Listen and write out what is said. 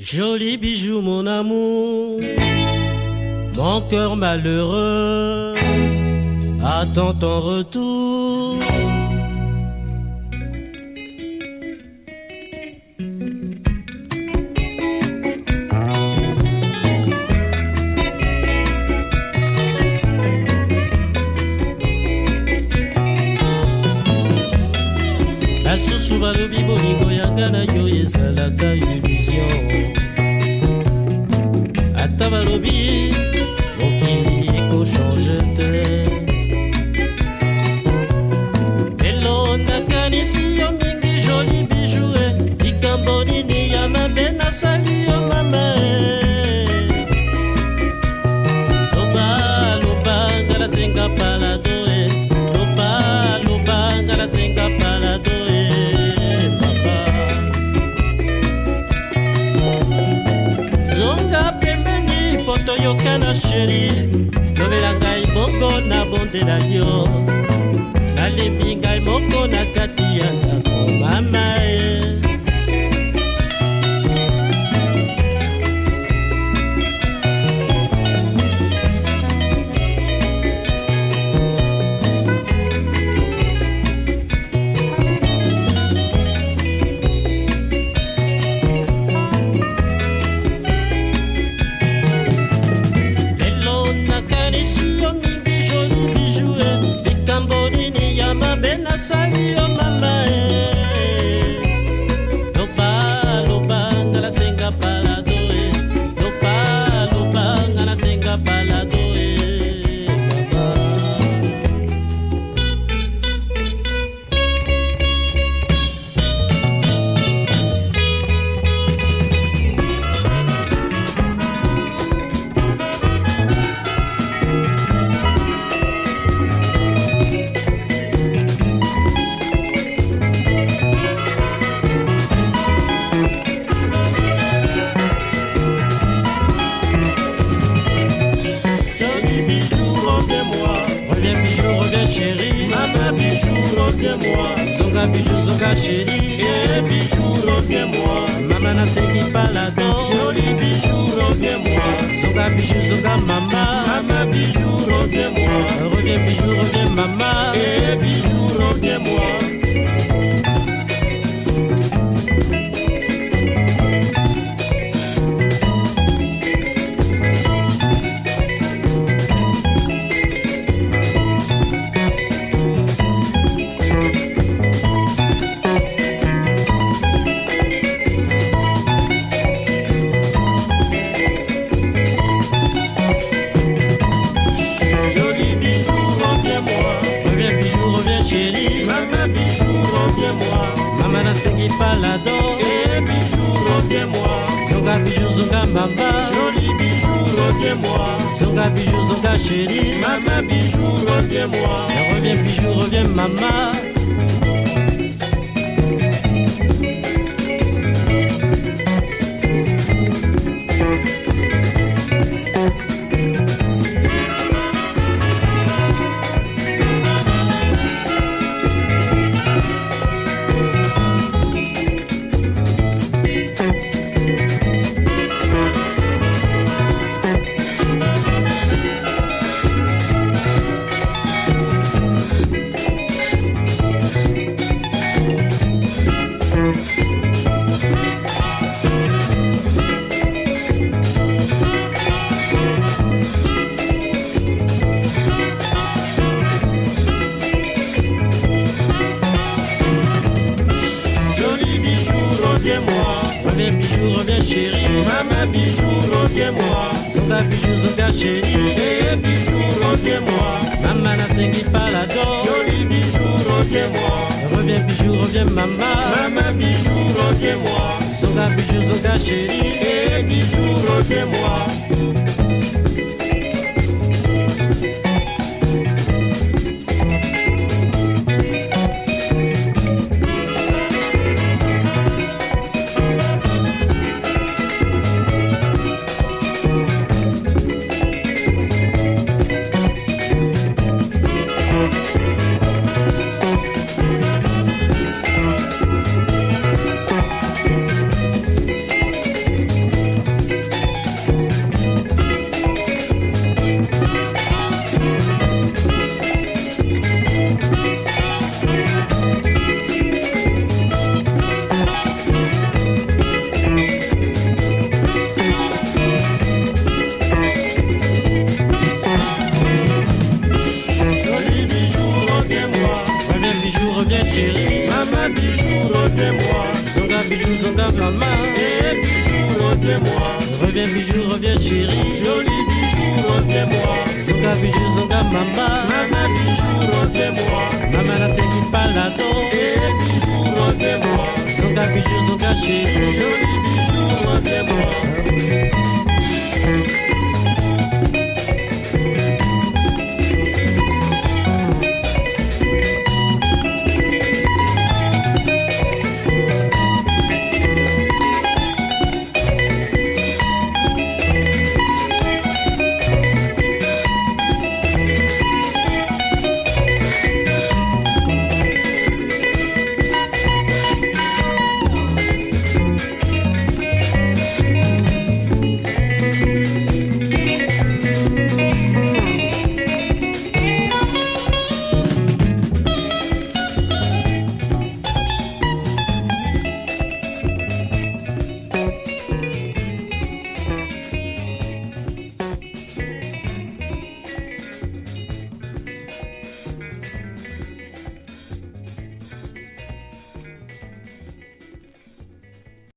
Joli bijou, mon amour, mon cœur malheureux attend ton retour. balobi bolingo yanga na yo ezalaka illusion ata balobi po toyokana sheri lobela ngai bongo nabondela yo. Nalembi ngai moko na kati ya ndako. Mama e bijou, reviens-moi. Zonga bijou, zonga chérie. Eh bijou, reviens-moi. Maman nasengi palado. Joli bijou, reviens-moi. Zonga bijou, zonga mama. Maman bijou, reviens-moi. Reviens bijou, reviens mama. Eh bijou, reviens-moi. Chérie. Maman bijou, reviens-moi. Maman nasengi palado. Eh bijou, reviens-moi. Zonga bijou, zonga mama. Joli bijou, reviens-moi. Zonga bijou, zonga chérie. Maman bijou, reviens-moi. Reviens bijou, reviens mama. Reviens-moi. Reviens bijou, reviens chérie. Maman bijou, reviens-moi. Zonga bijou, zonga chérie. Eh bijou, reviens-moi. Maman nasengi palado. Joli bijou, reviens-moi. Reviens bijou, reviens mama. Maman bijou, reviens-moi. Zonga bijou, zonga chérie. Eh bijou, reviens-moi. Eh bijou, reviens-moi. Reviens bijou, reviens chérie. Joli bijou, reviens-moi. Zonga bijou, zonga mama. Maman bijou, reviens-moi. Mama la sengi palado. Eh bijou, reviens-moi. Zonga bijou, zonga chérie.